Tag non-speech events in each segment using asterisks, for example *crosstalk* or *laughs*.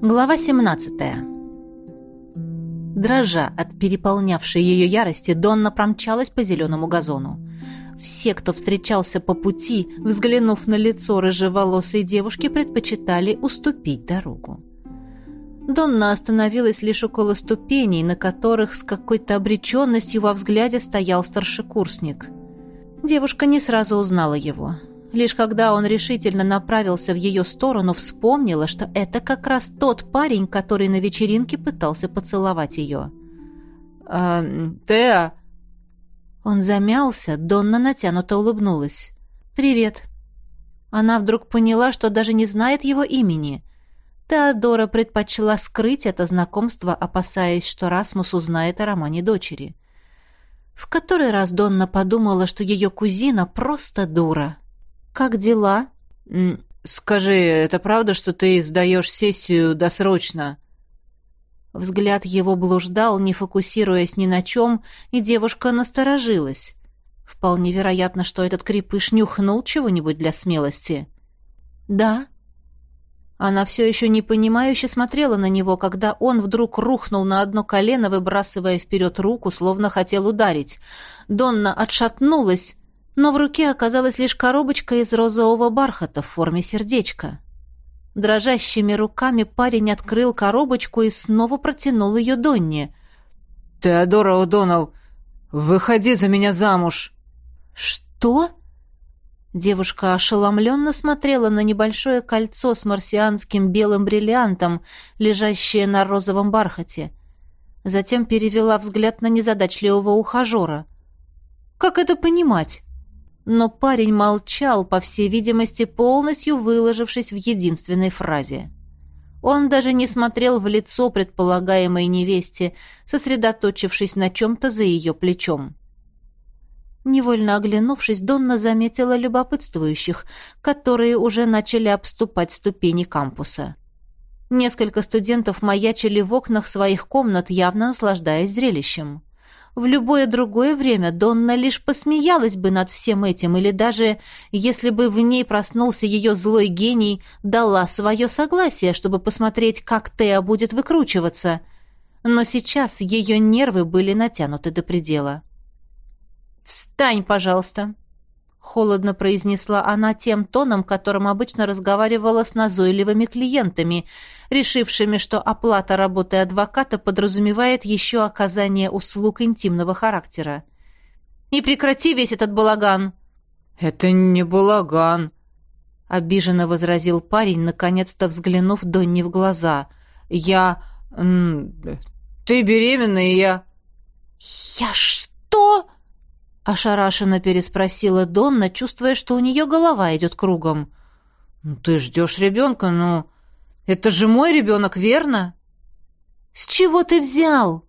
Глава 17 Дрожа от переполнявшей ее ярости, Донна промчалась по зеленому газону. Все, кто встречался по пути, взглянув на лицо рыжеволосой девушки, предпочитали уступить дорогу. Донна остановилась лишь около ступеней, на которых с какой-то обреченностью во взгляде стоял старшекурсник. Девушка не сразу узнала его. Лишь когда он решительно направился в ее сторону, вспомнила, что это как раз тот парень, который на вечеринке пытался поцеловать ее. «А, Теа!» Он замялся, Донна натянуто улыбнулась. «Привет». Она вдруг поняла, что даже не знает его имени. Теодора предпочла скрыть это знакомство, опасаясь, что Расмус узнает о романе дочери. В который раз Донна подумала, что ее кузина просто дура. «Как дела?» «Скажи, это правда, что ты сдаешь сессию досрочно?» Взгляд его блуждал, не фокусируясь ни на чем, и девушка насторожилась. Вполне вероятно, что этот крепыш нюхнул чего-нибудь для смелости. «Да». Она все еще непонимающе смотрела на него, когда он вдруг рухнул на одно колено, выбрасывая вперед руку, словно хотел ударить. Донна отшатнулась, но в руке оказалась лишь коробочка из розового бархата в форме сердечка. Дрожащими руками парень открыл коробочку и снова протянул ее Донне. «Теодора О'Доннелл, выходи за меня замуж!» «Что?» Девушка ошеломленно смотрела на небольшое кольцо с марсианским белым бриллиантом, лежащее на розовом бархате. Затем перевела взгляд на незадачливого ухажера. «Как это понимать?» Но парень молчал, по всей видимости, полностью выложившись в единственной фразе. Он даже не смотрел в лицо предполагаемой невесте, сосредоточившись на чем-то за ее плечом. Невольно оглянувшись, Донна заметила любопытствующих, которые уже начали обступать ступени кампуса. Несколько студентов маячили в окнах своих комнат, явно наслаждаясь зрелищем. В любое другое время Донна лишь посмеялась бы над всем этим, или даже, если бы в ней проснулся ее злой гений, дала свое согласие, чтобы посмотреть, как Теа будет выкручиваться. Но сейчас ее нервы были натянуты до предела. «Встань, пожалуйста!» Холодно произнесла она тем тоном, которым обычно разговаривала с назойливыми клиентами, решившими, что оплата работы адвоката подразумевает еще оказание услуг интимного характера. «И прекрати весь этот балаган!» «Это не балаган», — обиженно возразил парень, наконец-то взглянув Донни в глаза. «Я... Ты беременна, и я...» «Я что?» Ошарашенно переспросила Донна, чувствуя, что у нее голова идет кругом. «Ну, ты ждешь ребенка, но... Это же мой ребенок, верно?» «С чего ты взял?»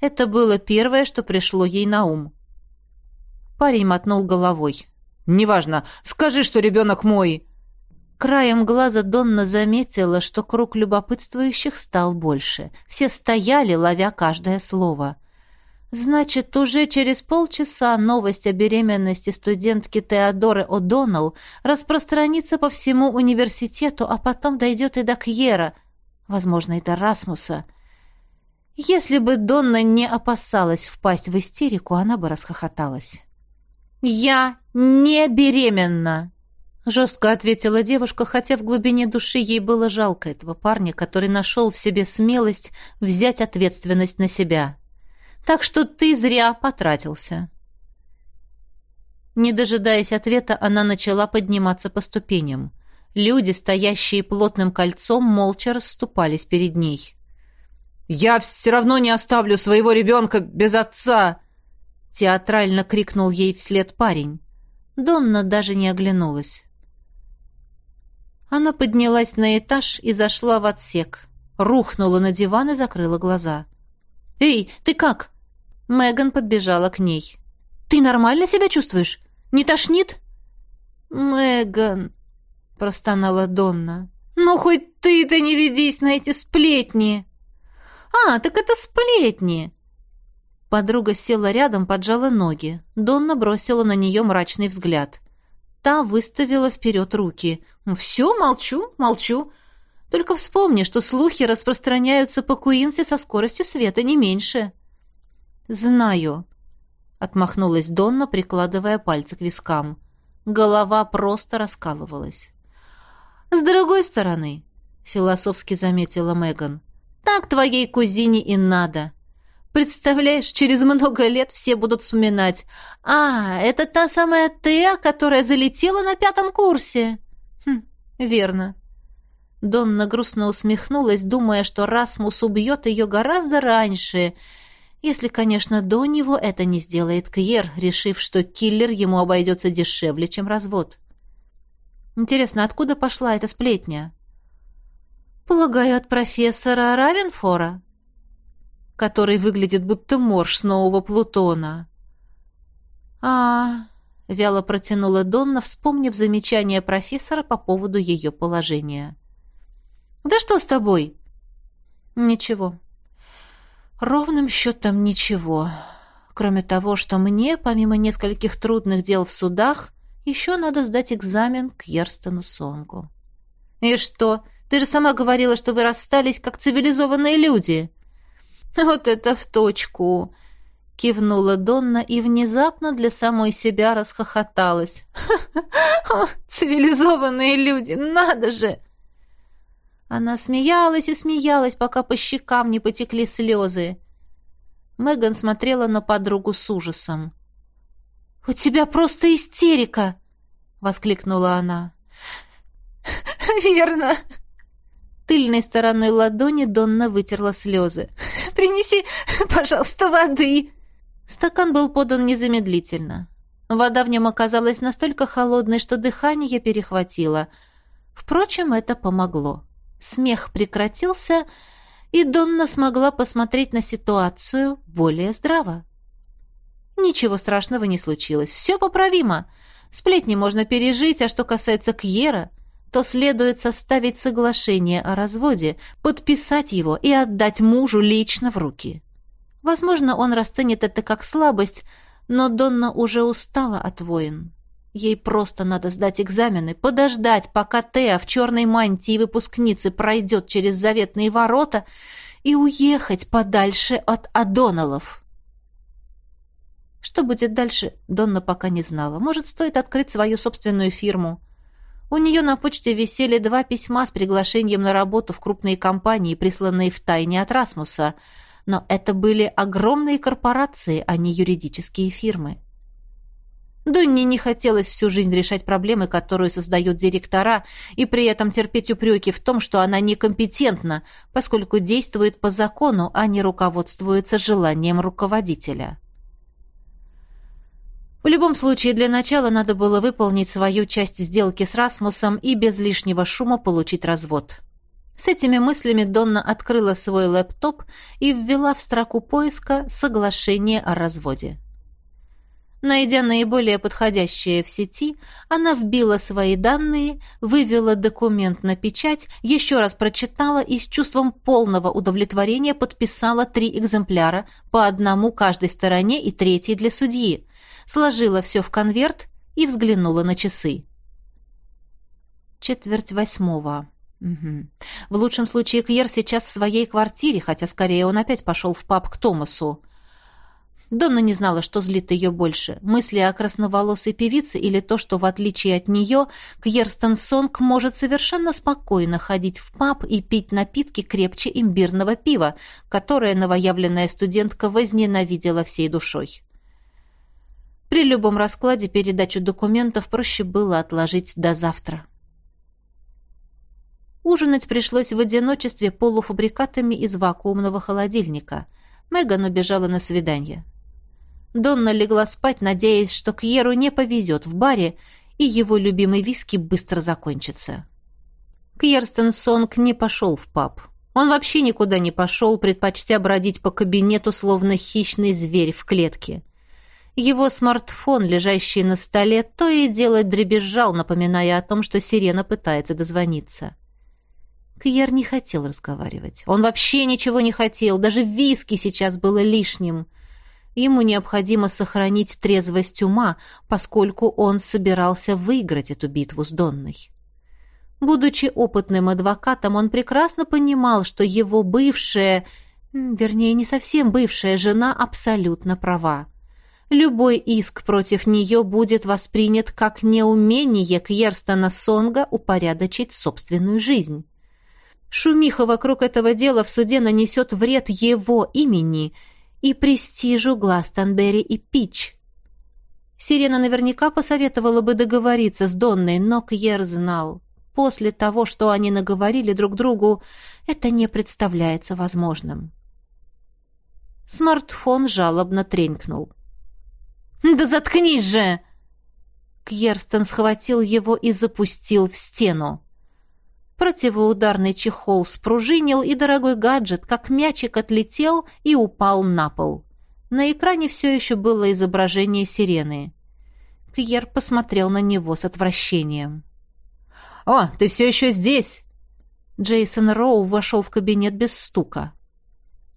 Это было первое, что пришло ей на ум. Парень мотнул головой. «Неважно. Скажи, что ребенок мой!» Краем глаза Донна заметила, что круг любопытствующих стал больше. Все стояли, ловя каждое слово. Значит, уже через полчаса новость о беременности студентки Теодоры О'Доннелл распространится по всему университету, а потом дойдет и до Кьера, возможно, и до Расмуса. Если бы Донна не опасалась впасть в истерику, она бы расхохоталась. «Я не беременна!» Жестко ответила девушка, хотя в глубине души ей было жалко этого парня, который нашел в себе смелость взять ответственность на себя. Так что ты зря потратился. Не дожидаясь ответа, она начала подниматься по ступеням. Люди, стоящие плотным кольцом, молча расступались перед ней. «Я все равно не оставлю своего ребенка без отца!» Театрально крикнул ей вслед парень. Донна даже не оглянулась. Она поднялась на этаж и зашла в отсек. Рухнула на диван и закрыла глаза. «Эй, ты как?» Меган подбежала к ней. «Ты нормально себя чувствуешь? Не тошнит?» «Меган», — простонала Донна. «Ну, хоть ты-то не ведись на эти сплетни!» «А, так это сплетни!» Подруга села рядом, поджала ноги. Донна бросила на нее мрачный взгляд. Та выставила вперед руки. «Все, молчу, молчу. Только вспомни, что слухи распространяются по Куинсе со скоростью света не меньше». «Знаю», — отмахнулась Донна, прикладывая пальцы к вискам. Голова просто раскалывалась. «С другой стороны», — философски заметила Меган, — «так твоей кузине и надо. Представляешь, через много лет все будут вспоминать. А, это та самая Теа, которая залетела на пятом курсе». «Хм, верно». Донна грустно усмехнулась, думая, что Расмус убьет ее гораздо раньше — если, конечно, до него это не сделает Кьер, решив, что киллер ему обойдется дешевле, чем развод. Интересно, откуда пошла эта сплетня? Полагаю, от профессора Равенфора, который выглядит будто морж с нового Плутона. А, вяло протянула Донна, вспомнив замечание профессора по поводу ее положения. Да что с тобой? Ничего. Ровным счетом ничего. Кроме того, что мне, помимо нескольких трудных дел в судах, еще надо сдать экзамен к Ерстену Сонгу. «И что? Ты же сама говорила, что вы расстались как цивилизованные люди!» «Вот это в точку!» — кивнула Донна и внезапно для самой себя расхохоталась. «Ха цивилизованные люди, надо же!» Она смеялась и смеялась, пока по щекам не потекли слезы. Меган смотрела на подругу с ужасом. «У тебя просто истерика!» — воскликнула она. *laughs* «Верно!» Тыльной стороной ладони Донна вытерла слезы. *laughs* «Принеси, пожалуйста, воды!» Стакан был подан незамедлительно. Вода в нем оказалась настолько холодной, что дыхание перехватило. Впрочем, это помогло. Смех прекратился, и Донна смогла посмотреть на ситуацию более здраво. Ничего страшного не случилось, все поправимо. Сплетни можно пережить, а что касается Кьера, то следует составить соглашение о разводе, подписать его и отдать мужу лично в руки. Возможно, он расценит это как слабость, но Донна уже устала от войн. Ей просто надо сдать экзамены, подождать, пока Теа в черной мантии выпускницы пройдет через заветные ворота и уехать подальше от Адоналов. Что будет дальше, Донна пока не знала. Может, стоит открыть свою собственную фирму. У нее на почте висели два письма с приглашением на работу в крупные компании, присланные в тайне от Расмуса. Но это были огромные корпорации, а не юридические фирмы. Донне не хотелось всю жизнь решать проблемы, которые создают директора, и при этом терпеть упреки в том, что она некомпетентна, поскольку действует по закону, а не руководствуется желанием руководителя. В любом случае, для начала надо было выполнить свою часть сделки с Расмусом и без лишнего шума получить развод. С этими мыслями Донна открыла свой лэптоп и ввела в строку поиска «Соглашение о разводе». Найдя наиболее подходящее в сети, она вбила свои данные, вывела документ на печать, еще раз прочитала и с чувством полного удовлетворения подписала три экземпляра, по одному каждой стороне и третий для судьи, сложила все в конверт и взглянула на часы. Четверть восьмого. Угу. В лучшем случае Кьер сейчас в своей квартире, хотя скорее он опять пошел в паб к Томасу. Донна не знала, что злит ее больше, мысли о красноволосой певице или то, что, в отличие от нее, Кьерстен Сонг может совершенно спокойно ходить в паб и пить напитки крепче имбирного пива, которое новоявленная студентка возненавидела всей душой. При любом раскладе передачу документов проще было отложить до завтра. Ужинать пришлось в одиночестве полуфабрикатами из вакуумного холодильника. Меган убежала на свидание. Донна легла спать, надеясь, что Кьеру не повезет в баре, и его любимый виски быстро закончится. Кьерстен Сонг не пошел в паб. Он вообще никуда не пошел, предпочтя бродить по кабинету, словно хищный зверь в клетке. Его смартфон, лежащий на столе, то и дело дребезжал, напоминая о том, что сирена пытается дозвониться. Кьер не хотел разговаривать. Он вообще ничего не хотел, даже виски сейчас было лишним. Ему необходимо сохранить трезвость ума, поскольку он собирался выиграть эту битву с Донной. Будучи опытным адвокатом, он прекрасно понимал, что его бывшая, вернее, не совсем бывшая жена абсолютно права. Любой иск против нее будет воспринят как неумение Кьерстона Сонга упорядочить собственную жизнь. Шумиха вокруг этого дела в суде нанесет вред его имени и престижу Гластонберри и Пич. Сирена наверняка посоветовала бы договориться с Донной, но Кьер знал. После того, что они наговорили друг другу, это не представляется возможным. Смартфон жалобно тренькнул. «Да заткнись же!» Кьерстен схватил его и запустил в стену. Противоударный чехол спружинил, и дорогой гаджет, как мячик, отлетел и упал на пол. На экране все еще было изображение сирены. Кьер посмотрел на него с отвращением. «О, ты все еще здесь!» Джейсон Роу вошел в кабинет без стука.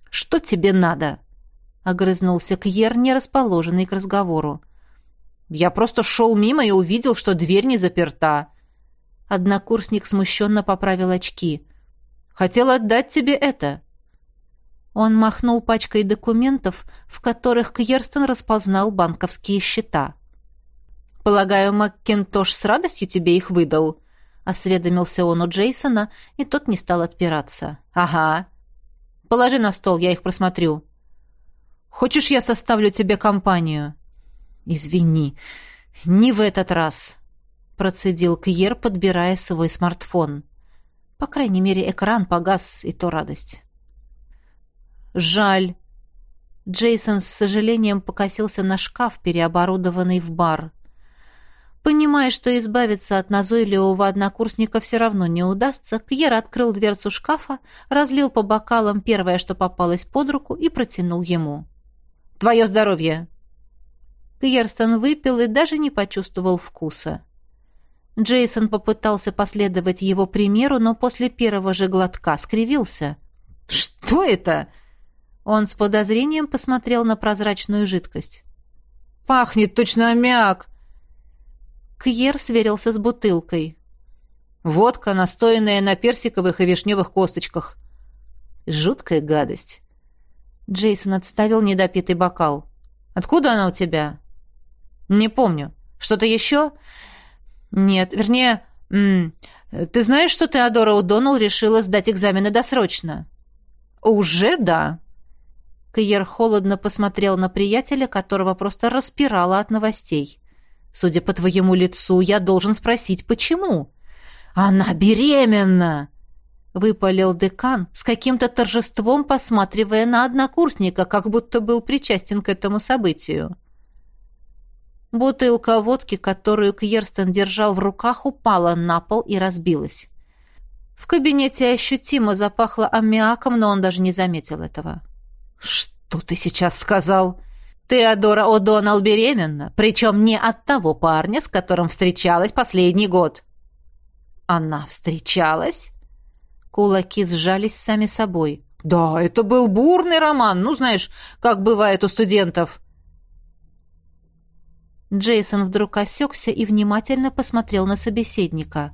«Что тебе надо?» — огрызнулся Кьер, не расположенный к разговору. «Я просто шел мимо и увидел, что дверь не заперта. Однокурсник смущенно поправил очки. «Хотел отдать тебе это». Он махнул пачкой документов, в которых Кьерстен распознал банковские счета. «Полагаю, Маккентош с радостью тебе их выдал?» — осведомился он у Джейсона, и тот не стал отпираться. «Ага. Положи на стол, я их просмотрю». «Хочешь, я составлю тебе компанию?» «Извини, не в этот раз», процедил Кьер, подбирая свой смартфон. По крайней мере, экран погас, и то радость. «Жаль». Джейсон с сожалением покосился на шкаф, переоборудованный в бар. Понимая, что избавиться от назойливого однокурсника все равно не удастся, Кьер открыл дверцу шкафа, разлил по бокалам первое, что попалось под руку, и протянул ему. «Твое здоровье!» Кьерстон выпил и даже не почувствовал вкуса. Джейсон попытался последовать его примеру, но после первого же глотка скривился. «Что это?» Он с подозрением посмотрел на прозрачную жидкость. «Пахнет точно аммиак!» Кьер сверился с бутылкой. «Водка, настоянная на персиковых и вишневых косточках. Жуткая гадость». Джейсон отставил недопитый бокал. «Откуда она у тебя?» «Не помню. Что-то еще?» «Нет, вернее, м -м, ты знаешь, что Теодора О'Доннелл решила сдать экзамены досрочно?» «Уже да». Кьер холодно посмотрел на приятеля, которого просто распирало от новостей. «Судя по твоему лицу, я должен спросить, почему?» «Она беременна!» выпалил декан, с каким-то торжеством посматривая на однокурсника, как будто был причастен к этому событию. Бутылка водки, которую Кьерстен держал в руках, упала на пол и разбилась. В кабинете ощутимо запахло аммиаком, но он даже не заметил этого. «Что ты сейчас сказал?» «Теодора О'Доннелл беременна, причем не от того парня, с которым встречалась последний год». «Она встречалась?» Кулаки сжались сами собой. «Да, это был бурный роман, ну, знаешь, как бывает у студентов». Джейсон вдруг осекся и внимательно посмотрел на собеседника.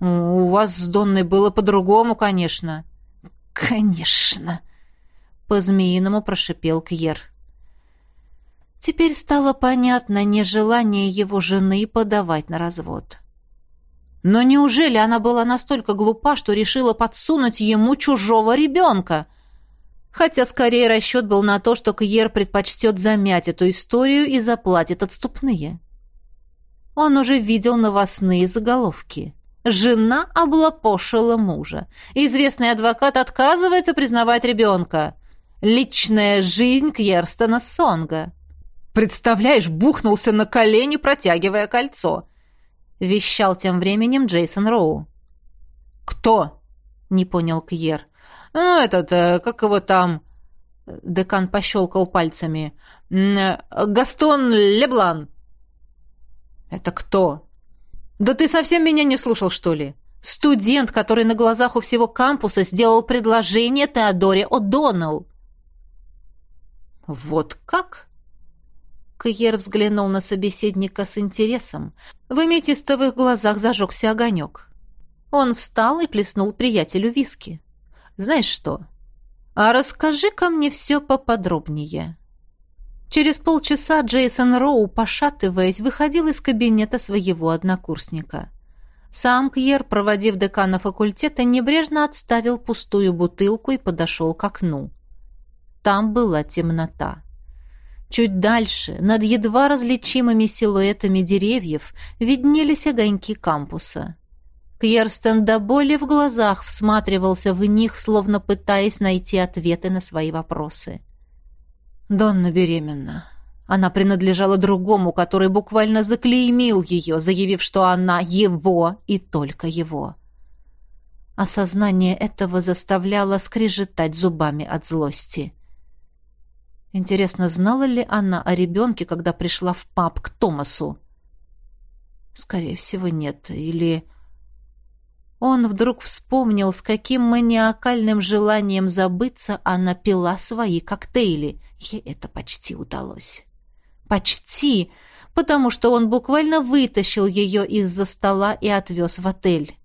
«У вас с Донной было по-другому, конечно». «Конечно!» — по-змеиному прошипел Кьер. Теперь стало понятно нежелание его жены подавать на развод. Но неужели она была настолько глупа, что решила подсунуть ему чужого ребенка — Хотя скорее расчет был на то, что Кьер предпочтет замять эту историю и заплатит отступные. Он уже видел новостные заголовки. Жена облапошила мужа. Известный адвокат отказывается признавать ребенка. Личная жизнь Кьерстона Сонга. «Представляешь, бухнулся на колени, протягивая кольцо», — вещал тем временем Джейсон Роу. «Кто?» — не понял Кьер. «Ну, этот, э, как его там...» Декан пощелкал пальцами. «Гастон Леблан». «Это кто?» «Да ты совсем меня не слушал, что ли?» «Студент, который на глазах у всего кампуса сделал предложение Теодоре О'Доннелл». «Вот как?» Кьер взглянул на собеседника с интересом. В аметистовых глазах зажегся огонек. Он встал и плеснул приятелю виски. «Знаешь что? А расскажи-ка мне все поподробнее». Через полчаса Джейсон Роу, пошатываясь, выходил из кабинета своего однокурсника. Сам Кьер, проводив декана факультета, небрежно отставил пустую бутылку и подошел к окну. Там была темнота. Чуть дальше, над едва различимыми силуэтами деревьев, виднелись огоньки кампуса. Кьерстен до боли в глазах всматривался в них, словно пытаясь найти ответы на свои вопросы. Донна беременна. Она принадлежала другому, который буквально заклеймил ее, заявив, что она его и только его. Осознание этого заставляло скрежетать зубами от злости. Интересно, знала ли она о ребенке, когда пришла в паб к Томасу? Скорее всего, нет. Или... Он вдруг вспомнил, с каким маниакальным желанием забыться она пила свои коктейли. Ей это почти удалось. Почти, потому что он буквально вытащил ее из-за стола и отвез в отель.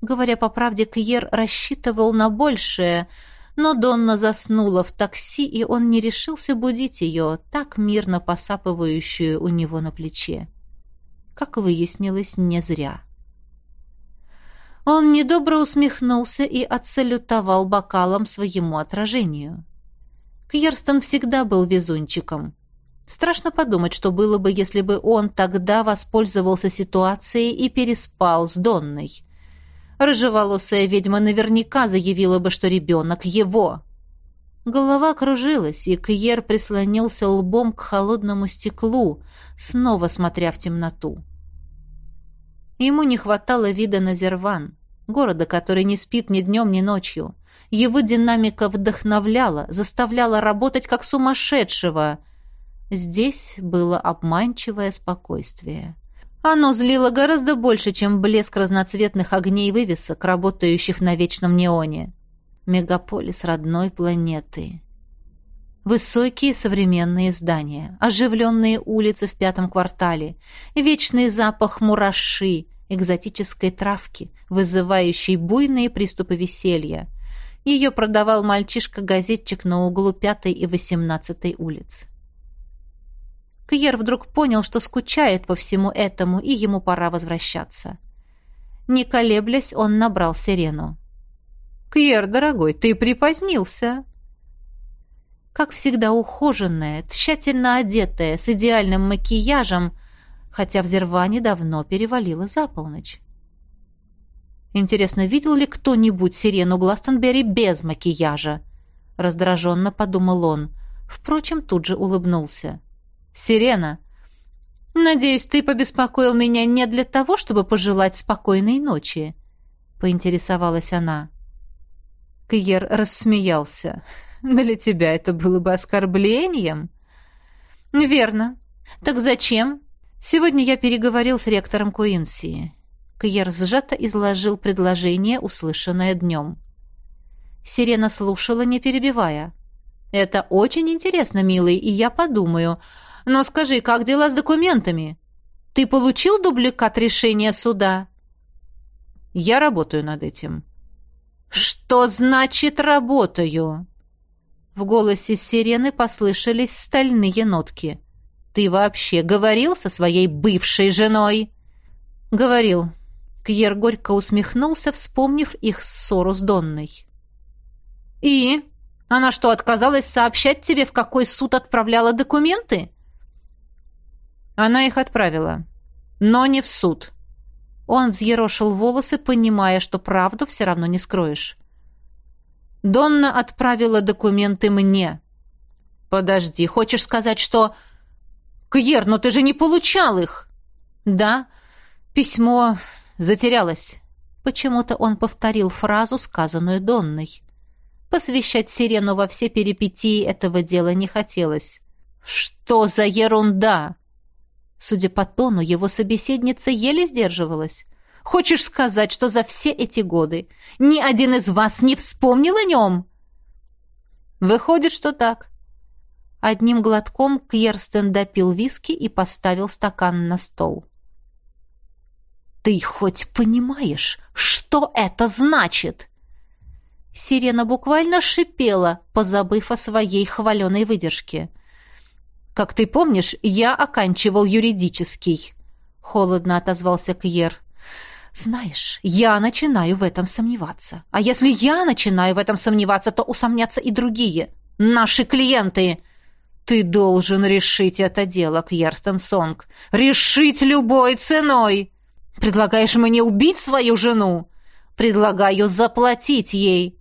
Говоря по правде, Кьер рассчитывал на большее — но Донна заснула в такси, и он не решился будить ее, так мирно посапывающую у него на плече. Как выяснилось, не зря. Он недобро усмехнулся и отсалютовал бокалом своему отражению. Кьерстон всегда был везунчиком. Страшно подумать, что было бы, если бы он тогда воспользовался ситуацией и переспал с Донной. Рыжеволосая ведьма наверняка заявила бы, что ребенок его. Голова кружилась, и Кьер прислонился лбом к холодному стеклу, снова смотря в темноту. Ему не хватало вида на Зерван, города, который не спит ни днем, ни ночью. Его динамика вдохновляла, заставляла работать как сумасшедшего. Здесь было обманчивое спокойствие. Оно злило гораздо больше, чем блеск разноцветных огней вывесок, работающих на вечном неоне. Мегаполис родной планеты. Высокие современные здания, оживленные улицы в пятом квартале, вечный запах мураши, экзотической травки, вызывающей буйные приступы веселья. Ее продавал мальчишка-газетчик на углу пятой и восемнадцатой улиц. Кьер вдруг понял, что скучает по всему этому, и ему пора возвращаться. Не колеблясь, он набрал сирену. «Кьер, дорогой, ты припозднился!» Как всегда ухоженная, тщательно одетая, с идеальным макияжем, хотя в Зерване давно перевалило за полночь. Интересно, видел ли кто-нибудь сирену Гластонберри без макияжа? Раздраженно подумал он. Впрочем, тут же улыбнулся. Сирена. Надеюсь, ты побеспокоил меня не для того, чтобы пожелать спокойной ночи, поинтересовалась она. Кьер рассмеялся. Для тебя это было бы оскорблением. Верно. Так зачем? Сегодня я переговорил с ректором Куинси. Кьер сжато изложил предложение, услышанное днем. Сирена слушала, не перебивая. «Это очень интересно, милый, и я подумаю, но скажи, как дела с документами? Ты получил дубликат решения суда? Я работаю над этим. Что значит работаю? В голосе сирены послышались стальные нотки. Ты вообще говорил со своей бывшей женой? Говорил. Кьер горько усмехнулся, вспомнив их ссору с Донной. И она что, отказалась сообщать тебе, в какой суд отправляла документы? Она их отправила. Но не в суд. Он взъерошил волосы, понимая, что правду все равно не скроешь. Донна отправила документы мне. Подожди, хочешь сказать, что... Кьер, но ты же не получал их. Да, письмо затерялось. Почему-то он повторил фразу, сказанную Донной. Посвящать Сирену во все перипетии этого дела не хотелось. «Что за ерунда?» Судя по тону, его собеседница еле сдерживалась. «Хочешь сказать, что за все эти годы ни один из вас не вспомнил о нем?» «Выходит, что так». Одним глотком Кьерстен допил виски и поставил стакан на стол. «Ты хоть понимаешь, что это значит?» Сирена буквально шипела, позабыв о своей хваленой выдержке. «Как ты помнишь, я оканчивал юридический», — холодно отозвался Кьер. «Знаешь, я начинаю в этом сомневаться. А если я начинаю в этом сомневаться, то усомнятся и другие. Наши клиенты!» «Ты должен решить это дело, Кьерстен Сонг. Решить любой ценой!» «Предлагаешь мне убить свою жену?» «Предлагаю заплатить ей!»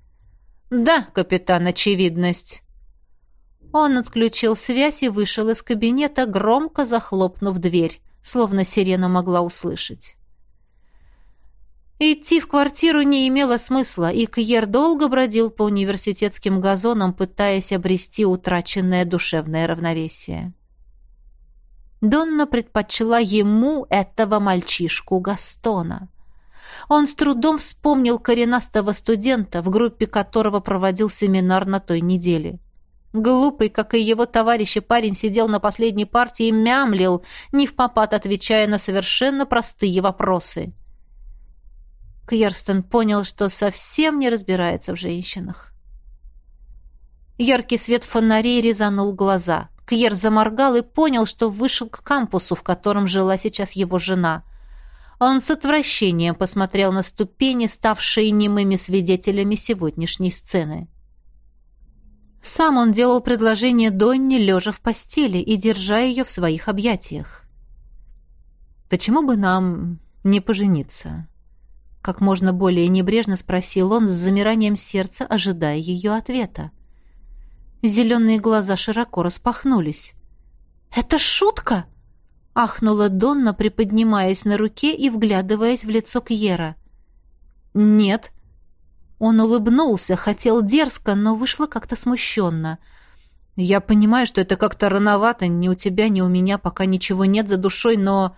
«Да, капитан, очевидность». Он отключил связь и вышел из кабинета, громко захлопнув дверь, словно сирена могла услышать. Идти в квартиру не имело смысла, и Кьер долго бродил по университетским газонам, пытаясь обрести утраченное душевное равновесие. Донна предпочла ему этого мальчишку Гастона. Он с трудом вспомнил коренастого студента, в группе которого проводил семинар на той неделе. Глупый, как и его товарищи, парень сидел на последней партии и мямлил, не в попад отвечая на совершенно простые вопросы — Кьерстен понял, что совсем не разбирается в женщинах. Яркий свет фонарей резанул глаза. Кьер заморгал и понял, что вышел к кампусу, в котором жила сейчас его жена. Он с отвращением посмотрел на ступени, ставшие немыми свидетелями сегодняшней сцены. Сам он делал предложение Донне, лежа в постели и держа ее в своих объятиях. «Почему бы нам не пожениться?» Как можно более небрежно спросил он с замиранием сердца, ожидая ее ответа. Зеленые глаза широко распахнулись. «Это шутка!» — ахнула Донна, приподнимаясь на руке и вглядываясь в лицо Кьера. «Нет». Он улыбнулся, хотел дерзко, но вышло как-то смущенно. «Я понимаю, что это как-то рановато, ни у тебя, ни у меня пока ничего нет за душой, но...»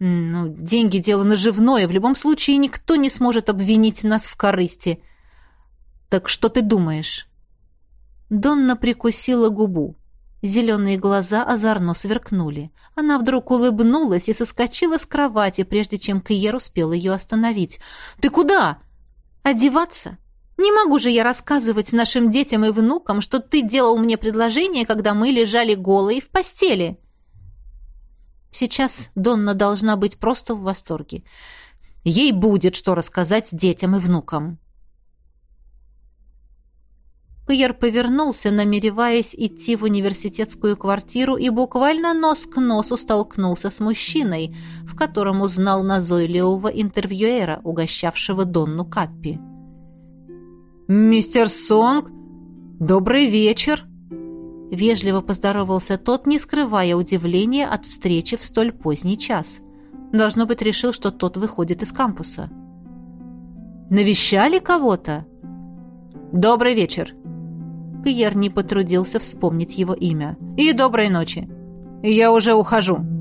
Ну, деньги — дело наживное. В любом случае никто не сможет обвинить нас в корысти. Так что ты думаешь?» Донна прикусила губу. Зеленые глаза озорно сверкнули. Она вдруг улыбнулась и соскочила с кровати, прежде чем Кьер успел ее остановить. «Ты куда?» «Одеваться? Не могу же я рассказывать нашим детям и внукам, что ты делал мне предложение, когда мы лежали голые в постели». Сейчас Донна должна быть просто в восторге. Ей будет что рассказать детям и внукам. Пьер повернулся, намереваясь идти в университетскую квартиру, и буквально нос к носу столкнулся с мужчиной, в котором узнал назойливого интервьюера, угощавшего Донну Каппи. «Мистер Сонг, добрый вечер!» Вежливо поздоровался тот, не скрывая удивления от встречи в столь поздний час. Должно быть, решил, что тот выходит из кампуса. «Навещали кого-то?» «Добрый вечер!» Кьер не потрудился вспомнить его имя. «И доброй ночи! Я уже ухожу!»